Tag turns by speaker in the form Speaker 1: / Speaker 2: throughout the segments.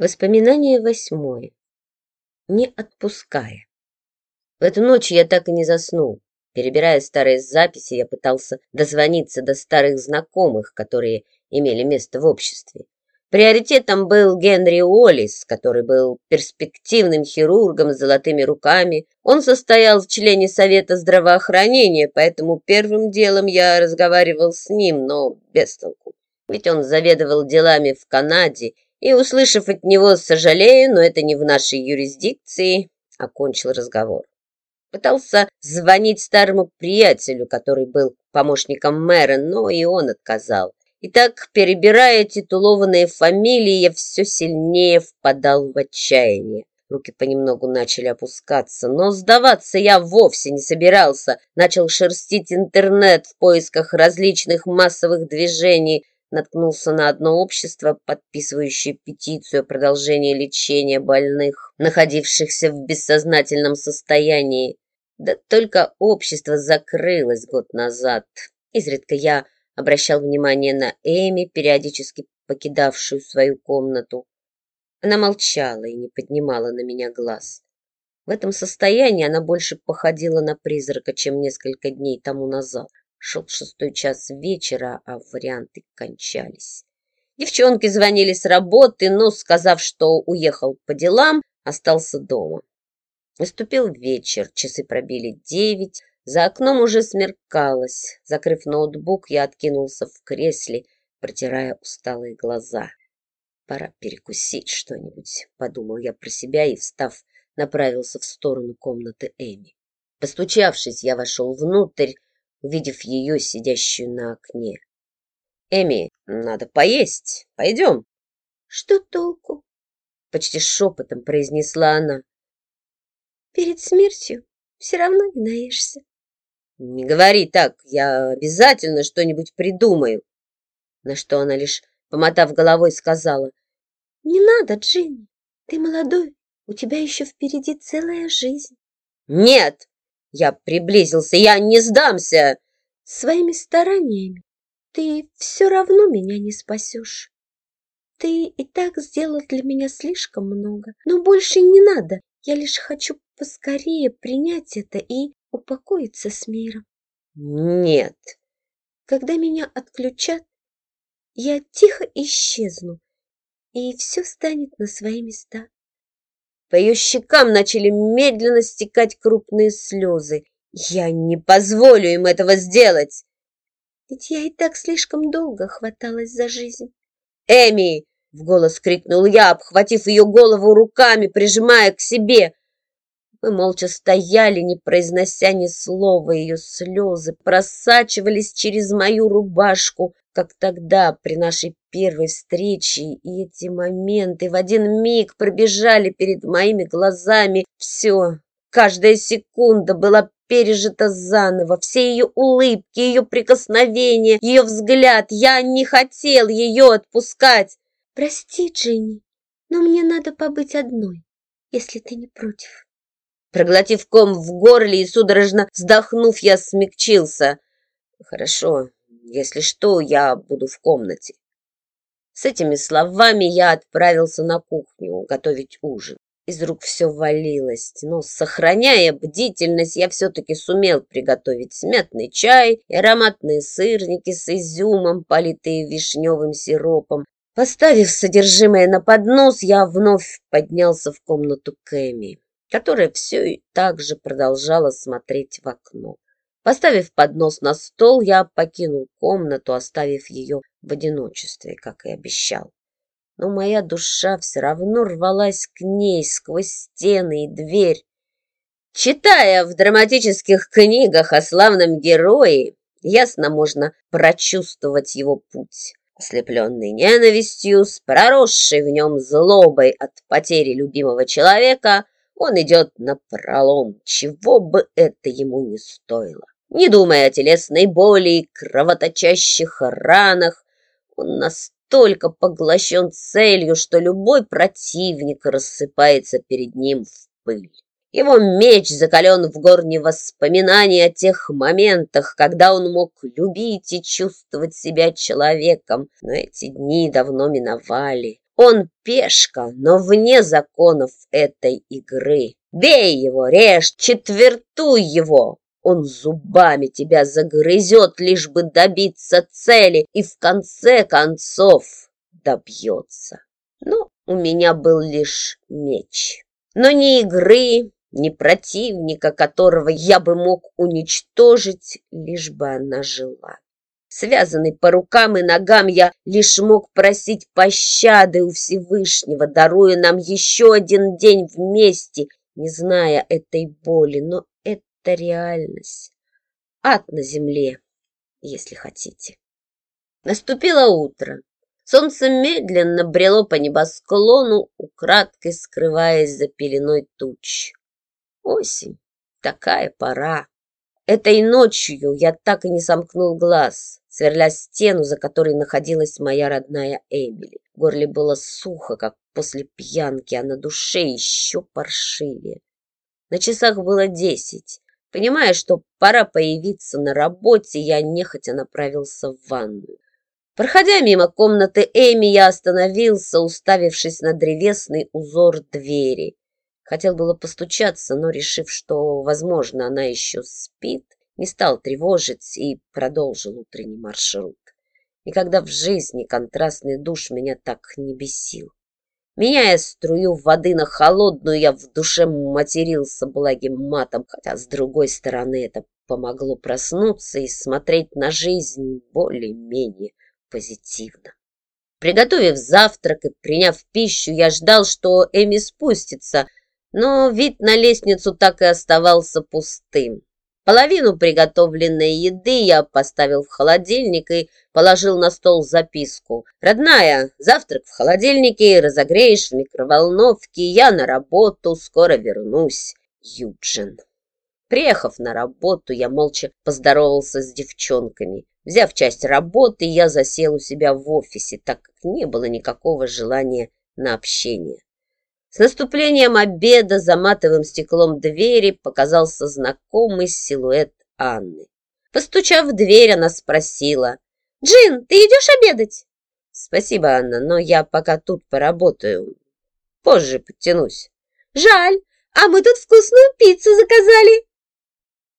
Speaker 1: Воспоминание восьмое. Не отпуская. В эту ночь я так и не заснул. Перебирая старые записи, я пытался дозвониться до старых знакомых, которые имели место в обществе. Приоритетом был Генри Уоллис, который был перспективным хирургом с золотыми руками. Он состоял в члене Совета здравоохранения, поэтому первым делом я разговаривал с ним, но без толку. Ведь он заведовал делами в Канаде и, услышав от него «сожалею, но это не в нашей юрисдикции», окончил разговор. Пытался звонить старому приятелю, который был помощником мэра, но и он отказал. И так, перебирая титулованные фамилии, я все сильнее впадал в отчаяние. Руки понемногу начали опускаться, но сдаваться я вовсе не собирался. Начал шерстить интернет в поисках различных массовых движений, наткнулся на одно общество, подписывающее петицию о продолжении лечения больных, находившихся в бессознательном состоянии. Да только общество закрылось год назад. Изредка я обращал внимание на Эми, периодически покидавшую свою комнату. Она молчала и не поднимала на меня глаз. В этом состоянии она больше походила на призрака, чем несколько дней тому назад. Шел шестой час вечера, а варианты кончались. Девчонки звонили с работы, но, сказав, что уехал по делам, остался дома. Наступил вечер, часы пробили девять, за окном уже смеркалось. Закрыв ноутбук, я откинулся в кресле, протирая усталые глаза. «Пора перекусить что-нибудь», — подумал я про себя и, встав, направился в сторону комнаты Эми. Постучавшись, я вошел внутрь, увидев ее, сидящую на окне. «Эми, надо поесть. Пойдем».
Speaker 2: «Что толку?»
Speaker 1: — почти шепотом произнесла она.
Speaker 2: «Перед смертью все равно не наешься».
Speaker 1: «Не говори так, я обязательно что-нибудь придумаю». На что она лишь, помотав головой, сказала.
Speaker 2: «Не надо, Джинни, ты молодой, у тебя еще впереди целая жизнь».
Speaker 1: «Нет!» Я приблизился. Я не сдамся.
Speaker 2: Своими стараниями ты все равно меня не спасешь. Ты и так сделал для меня слишком много, но больше не надо. Я лишь хочу поскорее принять это и упокоиться с миром.
Speaker 1: Нет.
Speaker 2: Когда меня отключат, я тихо исчезну, и все станет на свои места.
Speaker 1: По ее щекам начали медленно стекать крупные слезы. Я не позволю им этого сделать.
Speaker 2: Ведь я и так слишком долго хваталась за жизнь.
Speaker 1: Эми! В голос крикнул я, обхватив ее голову руками, прижимая к себе. Мы молча стояли, не произнося ни слова. Ее слезы просачивались через мою рубашку, как тогда при нашей первой встрече, и эти моменты в один миг пробежали перед моими глазами. Все, каждая секунда была пережита заново, все ее улыбки, ее прикосновения, ее взгляд. Я не хотел ее отпускать.
Speaker 2: Прости, Джинни, но мне надо побыть одной, если ты не против.
Speaker 1: Проглотив ком в горле и судорожно вздохнув, я смягчился. Хорошо, если что, я буду в комнате. С этими словами я отправился на кухню готовить ужин. Из рук все валилось, но, сохраняя бдительность, я все-таки сумел приготовить смятный чай и ароматные сырники с изюмом, политые вишневым сиропом. Поставив содержимое на поднос, я вновь поднялся в комнату Кэми, которая все и так же продолжала смотреть в окно. Поставив поднос на стол, я покинул комнату, оставив ее в одиночестве, как и обещал. Но моя душа все равно рвалась к ней сквозь стены и дверь. Читая в драматических книгах о славном герое, ясно можно прочувствовать его путь. Ослепленный ненавистью, с проросшей в нем злобой от потери любимого человека, он идет на пролом, чего бы это ему не стоило. Не думая о телесной боли и кровоточащих ранах, он настолько поглощен целью, что любой противник рассыпается перед ним в пыль. Его меч закален в горне воспоминаний о тех моментах, когда он мог любить и чувствовать себя человеком, но эти дни давно миновали. Он пешка, но вне законов этой игры. Бей его, режь, четвертуй его. Он зубами тебя загрызет, лишь бы добиться цели, и в конце концов добьется. Но у меня был лишь меч. Но ни игры, ни противника, которого я бы мог уничтожить, лишь бы она жила. Связанный по рукам и ногам, я лишь мог просить пощады у Всевышнего, даруя нам еще один день вместе, не зная этой боли, но это реальность. Ад на земле, если хотите. Наступило утро. Солнце медленно брело по небосклону, украдкой скрываясь за пеленой туч. Осень. Такая пора. Этой ночью я так и не сомкнул глаз, сверля стену, за которой находилась моя родная Эмили. В горле было сухо, как после пьянки, а на душе еще паршивее. На часах было десять. Понимая, что пора появиться на работе, я нехотя направился в ванную. Проходя мимо комнаты Эми, я остановился, уставившись на древесный узор двери. Хотел было постучаться, но, решив, что, возможно, она еще спит, не стал тревожить и продолжил утренний маршрут. Никогда в жизни контрастный душ меня так не бесил. Меняя струю воды на холодную, я в душе матерился благим матом, хотя, с другой стороны, это помогло проснуться и смотреть на жизнь более-менее позитивно. Приготовив завтрак и приняв пищу, я ждал, что Эми спустится – но вид на лестницу так и оставался пустым. Половину приготовленной еды я поставил в холодильник и положил на стол записку. «Родная, завтрак в холодильнике, разогреешь в микроволновке, я на работу, скоро вернусь. Юджин». Приехав на работу, я молча поздоровался с девчонками. Взяв часть работы, я засел у себя в офисе, так как не было никакого желания на общение. С наступлением обеда за матовым стеклом двери показался знакомый силуэт Анны. Постучав в дверь, она спросила. «Джин, ты идешь обедать?» «Спасибо, Анна, но я пока тут поработаю. Позже подтянусь».
Speaker 2: «Жаль, а мы тут вкусную пиццу заказали».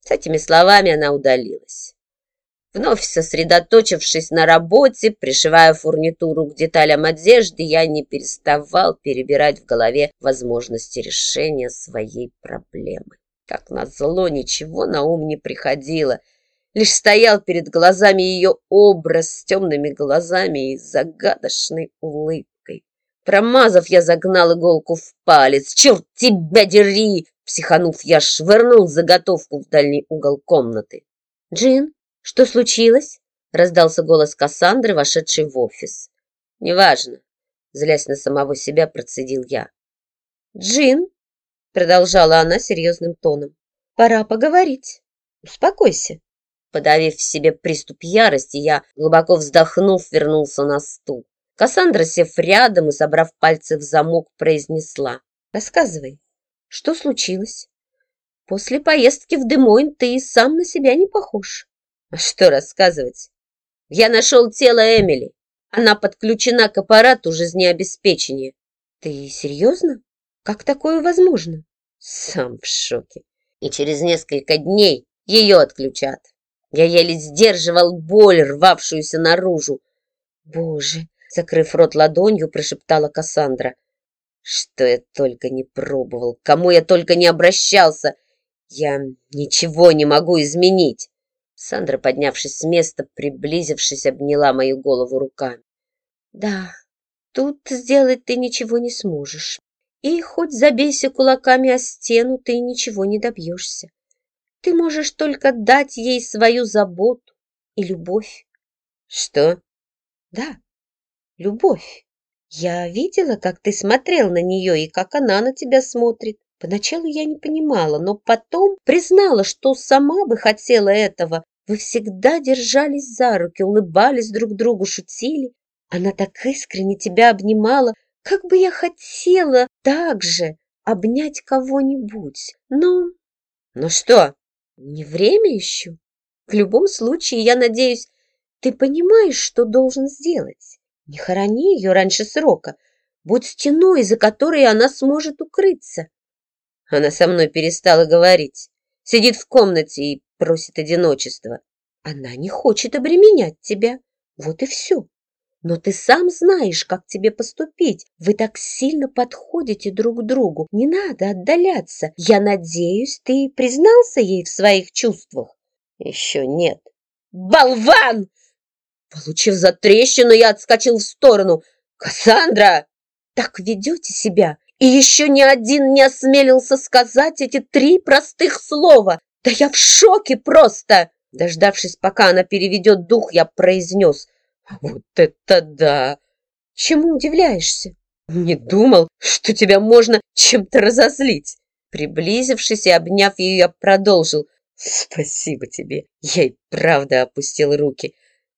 Speaker 1: С этими словами она удалилась. Вновь сосредоточившись на работе, пришивая фурнитуру к деталям одежды, я не переставал перебирать в голове возможности решения своей проблемы. Как назло, ничего на ум не приходило. Лишь стоял перед глазами ее образ с темными глазами и загадочной улыбкой. Промазав, я загнал иголку в палец. «Черт тебя дери!» Психанув, я швырнул заготовку в дальний угол комнаты.
Speaker 2: «Джин, «Что случилось?» — раздался голос Кассандры, вошедшей в офис.
Speaker 1: «Неважно», — злясь на самого себя, процедил я.
Speaker 2: «Джин», — продолжала она серьезным тоном, — «пора поговорить. Успокойся».
Speaker 1: Подавив в себе приступ ярости, я, глубоко вздохнув, вернулся на стул. Кассандра, сев рядом и собрав пальцы в замок, произнесла.
Speaker 2: «Рассказывай, что случилось? После поездки в Демойн ты сам на себя не похож».
Speaker 1: Что рассказывать? Я нашел тело Эмили. Она подключена к аппарату жизнеобеспечения.
Speaker 2: Ты серьезно? Как такое возможно?
Speaker 1: Сам в шоке. И через несколько дней ее отключат. Я еле сдерживал боль, рвавшуюся наружу.
Speaker 2: Боже, закрыв рот ладонью, прошептала Кассандра.
Speaker 1: Что я только не пробовал, кому я только не обращался. Я ничего не могу изменить. Сандра, поднявшись с места, приблизившись, обняла мою голову руками.
Speaker 2: «Да, тут сделать ты ничего не сможешь. И хоть забейся кулаками о стену, ты ничего не добьешься. Ты можешь только дать ей свою заботу и любовь».
Speaker 1: «Что?»
Speaker 2: «Да, любовь. Я видела, как ты смотрел на нее и как она на тебя смотрит. Поначалу я не понимала, но потом признала, что сама бы хотела этого, вы всегда держались за руки, улыбались друг другу, шутили. Она так искренне тебя обнимала, как бы я хотела так же обнять кого-нибудь. Но...
Speaker 1: Ну что?
Speaker 2: Не время еще. В любом случае, я надеюсь, ты понимаешь, что должен сделать. Не хорони ее раньше срока. будь стеной, за которой она сможет укрыться.
Speaker 1: Она со мной перестала говорить. Сидит в комнате и просит одиночества.
Speaker 2: Она не хочет обременять тебя. Вот и все. Но ты сам знаешь, как тебе поступить. Вы так сильно подходите друг к другу. Не надо отдаляться. Я надеюсь, ты признался ей в своих чувствах?
Speaker 1: Еще нет.
Speaker 2: Болван!
Speaker 1: Получив за трещину, я отскочил в сторону. «Кассандра!»
Speaker 2: «Так ведете себя, и еще ни один не осмелился сказать эти три простых слова. Да я в шоке просто!»
Speaker 1: Дождавшись, пока она переведет дух, я произнес. «Вот это да!»
Speaker 2: «Чему удивляешься?»
Speaker 1: «Не думал, что тебя можно чем-то разозлить!» Приблизившись и обняв ее, я продолжил. «Спасибо тебе!» Я и правда опустил руки.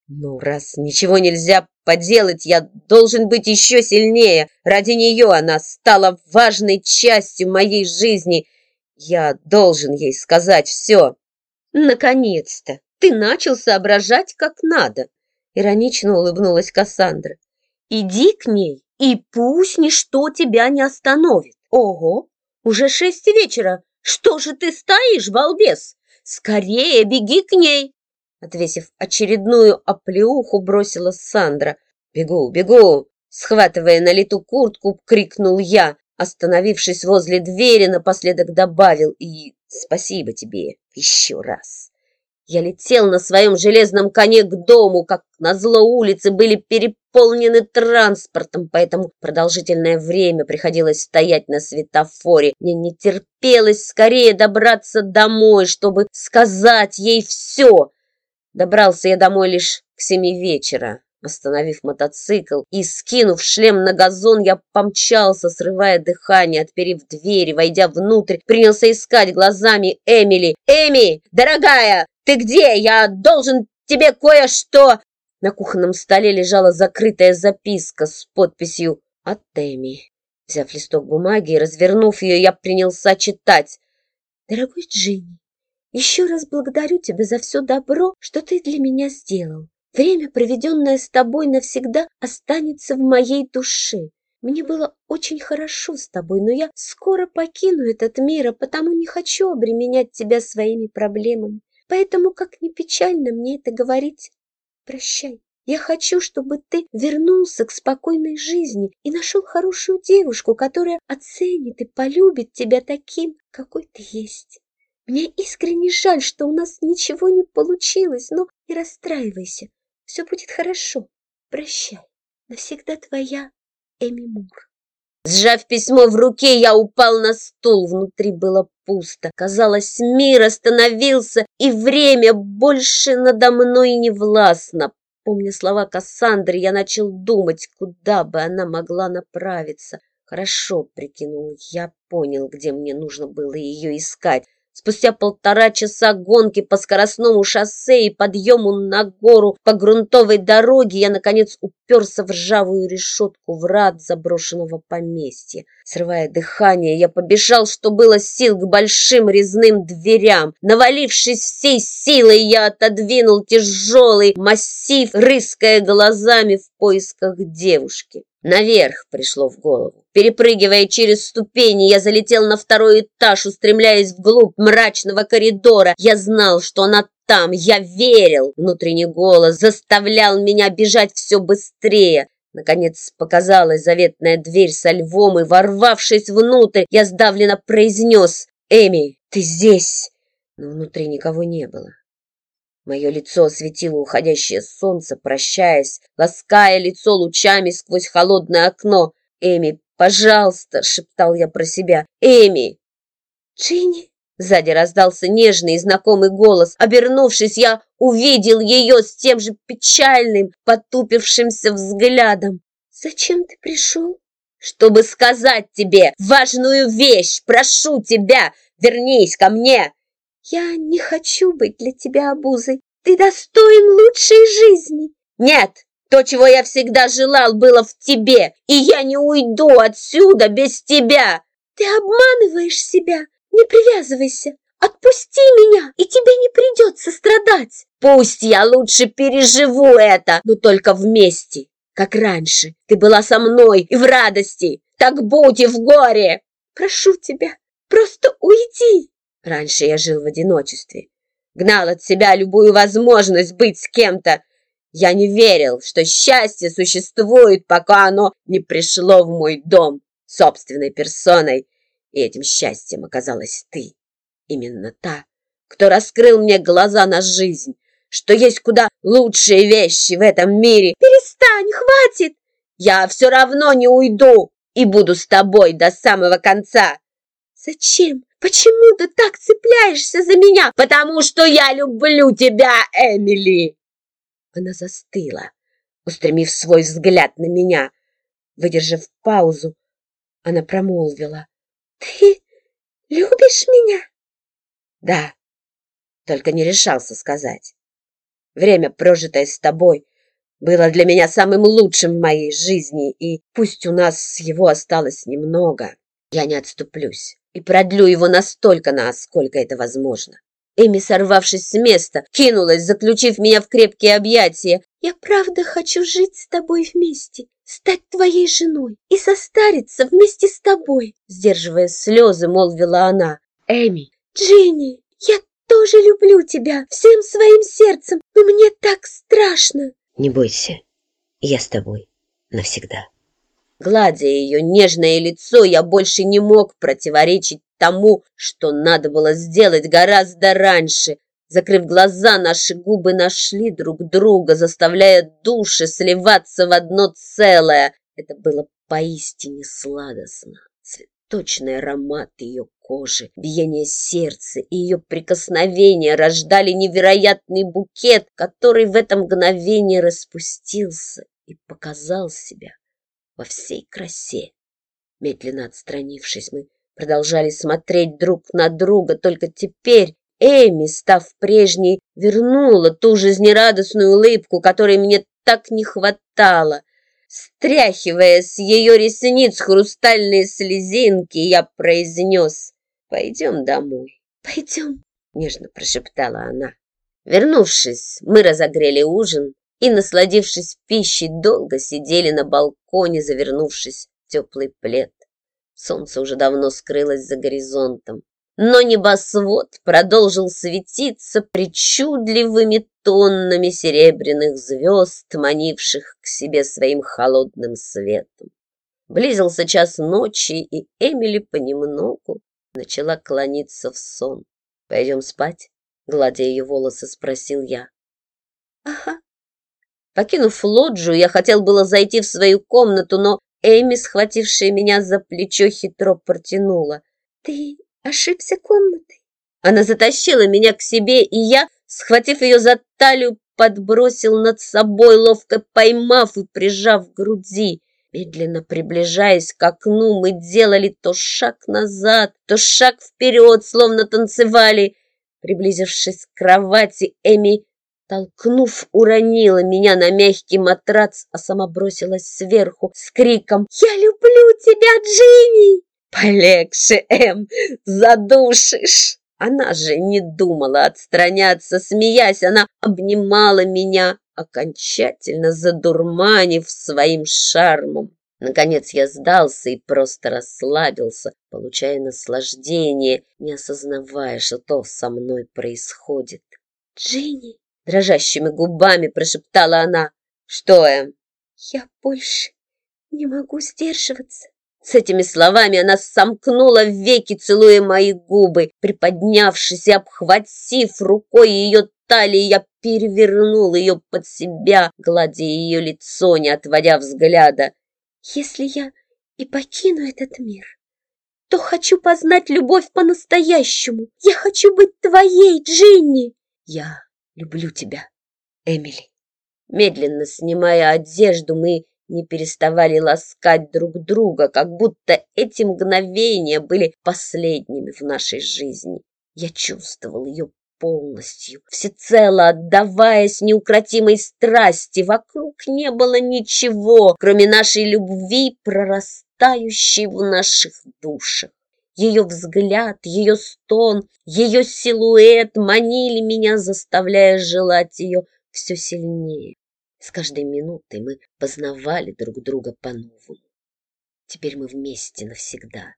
Speaker 1: «Ну, раз ничего нельзя поделать, я должен быть еще сильнее. Ради нее она стала важной частью моей жизни. Я должен ей сказать все».
Speaker 2: «Наконец-то! Ты начал соображать как надо!» Иронично улыбнулась Кассандра. «Иди к ней, и пусть ничто тебя не остановит. Ого, уже шесть вечера. Что же ты стоишь, балбес? Скорее беги к ней!»
Speaker 1: Отвесив очередную оплеуху, бросила Сандра. «Бегу, бегу!» Схватывая на лету куртку, крикнул я. Остановившись возле двери, напоследок добавил и «Спасибо тебе еще раз». Я летел на своем железном коне к дому, как назло улицы были переполнены транспортом, поэтому продолжительное время приходилось стоять на светофоре. Мне не терпелось скорее добраться домой, чтобы сказать ей все. Добрался я домой лишь к семи вечера. Остановив мотоцикл и скинув шлем на газон, я помчался, срывая дыхание, отперев двери, войдя внутрь, принялся искать глазами Эмили. «Эми, дорогая, ты где? Я должен тебе кое-что...» На кухонном столе лежала закрытая записка с подписью «От Эми». Взяв листок бумаги и развернув ее, я принялся читать.
Speaker 2: «Дорогой Джинни, еще раз благодарю тебя за все добро, что ты для меня сделал. Время, проведенное с тобой, навсегда останется в моей душе. Мне было очень хорошо с тобой, но я скоро покину этот мир, а потому не хочу обременять тебя своими проблемами. Поэтому, как ни печально мне это говорить, прощай. Я хочу, чтобы ты вернулся к спокойной жизни и нашел хорошую девушку, которая оценит и полюбит тебя таким, какой ты есть. Мне искренне жаль, что у нас ничего не получилось, но не расстраивайся. Все будет хорошо. Прощай. Навсегда твоя Эми Мур.
Speaker 1: Сжав письмо в руке, я упал на стул. Внутри было пусто. Казалось, мир остановился, и время больше надо мной не властно. Помня слова Кассандры, я начал думать, куда бы она могла направиться. Хорошо, прикинул, я понял, где мне нужно было ее искать. Спустя полтора часа гонки по скоростному шоссе и подъему на гору по грунтовой дороге я, наконец, уперся в ржавую решетку врат заброшенного поместья. Срывая дыхание, я побежал, что было сил, к большим резным дверям. Навалившись всей силой, я отодвинул тяжелый массив, рыская глазами в поисках девушки. Наверх пришло в голову. Перепрыгивая через ступени, я залетел на второй этаж, устремляясь вглубь мрачного коридора. Я знал, что она там, я верил. Внутренний голос заставлял меня бежать все быстрее. Наконец показалась заветная дверь со львом, и, ворвавшись внутрь, я сдавленно произнес «Эми, ты здесь!» Но внутри никого не было. Мое лицо осветило уходящее солнце, прощаясь, лаская лицо лучами сквозь холодное окно. «Эми, пожалуйста!» — шептал я про себя. «Эми!»
Speaker 2: «Джинни!»
Speaker 1: Сзади раздался нежный и знакомый голос. Обернувшись, я увидел ее с тем же печальным, потупившимся взглядом.
Speaker 2: «Зачем ты пришел?»
Speaker 1: «Чтобы сказать тебе важную вещь! Прошу тебя, вернись ко мне!»
Speaker 2: Я не хочу быть для тебя обузой. Ты достоин лучшей жизни.
Speaker 1: Нет, то, чего я всегда желал, было в тебе, и я не уйду отсюда без тебя.
Speaker 2: Ты обманываешь себя. Не привязывайся. Отпусти меня, и тебе не придется страдать.
Speaker 1: Пусть я лучше переживу это, но только вместе. как раньше. Ты была со мной и в радости. Так будь и в горе.
Speaker 2: Прошу тебя, просто уйди.
Speaker 1: Раньше я жил в одиночестве. Гнал от себя любую возможность быть с кем-то. Я не верил, что счастье существует, пока оно не пришло в мой дом собственной персоной. И этим счастьем оказалась ты. Именно та, кто раскрыл мне глаза на жизнь, что есть куда лучшие вещи в этом мире.
Speaker 2: Перестань, хватит!
Speaker 1: Я все равно не уйду и буду с тобой до самого конца.
Speaker 2: Зачем? Почему ты так цепляешься за меня?
Speaker 1: Потому что я люблю тебя, Эмили. Она застыла, устремив свой взгляд на меня. Выдержав паузу, она промолвила.
Speaker 2: Ты любишь меня?
Speaker 1: Да, только не решался сказать. Время, прожитое с тобой, было для меня самым лучшим в моей жизни, и пусть у нас его осталось немного, я не отступлюсь и продлю его настолько, насколько это возможно. Эми, сорвавшись с места, кинулась, заключив меня в крепкие объятия.
Speaker 2: «Я правда хочу жить с тобой вместе, стать твоей женой и состариться вместе с тобой»,
Speaker 1: сдерживая слезы, молвила она.
Speaker 2: «Эми, Джинни, я тоже люблю тебя всем своим сердцем, но мне так страшно.
Speaker 1: Не бойся, я с тобой навсегда. Гладя ее нежное лицо, я больше не мог противоречить тому, что надо было сделать гораздо раньше. Закрыв глаза, наши губы нашли друг друга, заставляя души сливаться в одно целое. Это было поистине сладостно. Цветочный аромат ее кожи, биение сердца и ее прикосновения рождали невероятный букет, который в это мгновение распустился и показал себя во всей красе. Медленно отстранившись, мы продолжали смотреть друг на друга, только теперь Эми, став прежней, вернула ту жизнерадостную улыбку, которой мне так не хватало. Стряхивая с ее ресниц хрустальные слезинки, я произнес «Пойдем домой».
Speaker 2: «Пойдем», —
Speaker 1: нежно прошептала она. Вернувшись, мы разогрели ужин и, насладившись пищей, долго сидели на балконе, завернувшись в теплый плед. Солнце уже давно скрылось за горизонтом но небосвод продолжил светиться причудливыми тоннами серебряных звезд, манивших к себе своим холодным светом. Близился час ночи, и Эмили понемногу начала клониться в сон. «Пойдем спать?» — гладя ее волосы, спросил я.
Speaker 2: «Ага».
Speaker 1: Покинув лоджию, я хотел было зайти в свою комнату, но Эми, схватившая меня за плечо, хитро протянула.
Speaker 2: «Ты ошибся комнатой.
Speaker 1: Она затащила меня к себе, и я, схватив ее за талию, подбросил над собой, ловко поймав и прижав к груди. Медленно приближаясь к окну, мы делали то шаг назад, то шаг вперед, словно танцевали. Приблизившись к кровати, Эми, толкнув, уронила меня на мягкий матрац, а сама бросилась сверху с криком «Я люблю тебя, Джинни!» «Полегче, Эм, задушишь!» Она же не думала отстраняться, смеясь, она обнимала меня, окончательно задурманив своим шармом. Наконец я сдался и просто расслабился, получая наслаждение, не осознавая, что со мной происходит.
Speaker 2: «Джинни!»
Speaker 1: — дрожащими губами прошептала она. «Что, Эм?»
Speaker 2: «Я больше не могу сдерживаться.
Speaker 1: С этими словами она сомкнула веки, целуя мои губы. Приподнявшись и обхватив рукой ее талии, я перевернул ее под себя, гладя ее лицо, не отводя взгляда.
Speaker 2: «Если я и покину этот мир, то хочу познать любовь по-настоящему. Я хочу быть твоей, Джинни!»
Speaker 1: «Я люблю тебя, Эмили». Медленно снимая одежду, мы не переставали ласкать друг друга, как будто эти мгновения были последними в нашей жизни. Я чувствовал ее полностью, всецело отдаваясь неукротимой страсти. Вокруг не было ничего, кроме нашей любви, прорастающей в наших душах. Ее взгляд, ее стон, ее силуэт манили меня, заставляя желать ее все сильнее С каждой минутой мы познавали друг друга по-новому. Теперь мы вместе навсегда.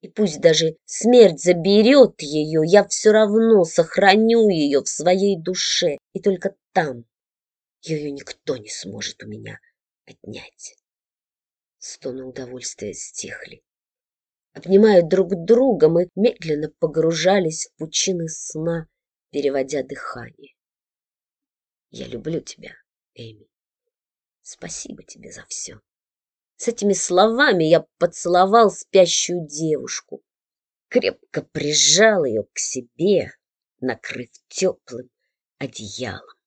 Speaker 1: И пусть даже смерть заберет ее, я все равно сохраню ее в своей душе. И только там ее никто не сможет у меня отнять. Стоны удовольствия стихли. Обнимая друг друга, мы медленно погружались в пучины сна, переводя дыхание. Я люблю тебя, Эми. Спасибо тебе за все. С этими словами я поцеловал спящую девушку, крепко прижал ее к себе, накрыв теплым одеялом.